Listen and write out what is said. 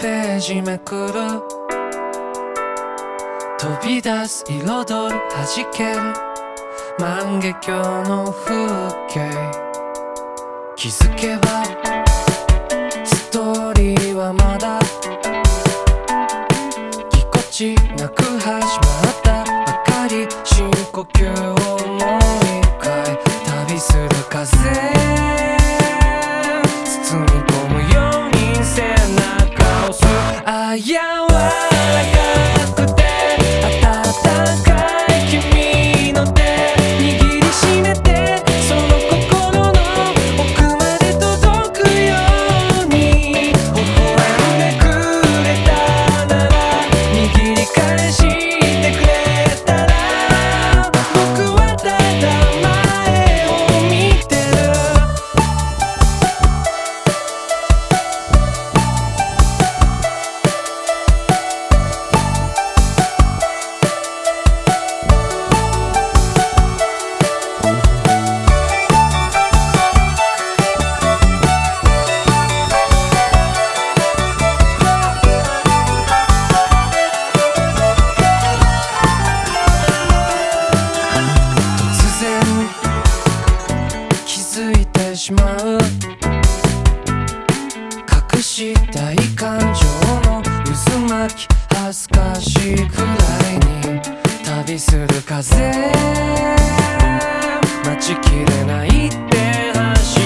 ページめくる。飛び出す彩る弾ける。万華鏡の風景。気づけばストーリーはまだ。ぎこちなく始まった。ばかり深呼吸を。Uh, yeah. 隠したい感情の渦巻き恥ずかしいくらいに旅する風。待ちきれないって走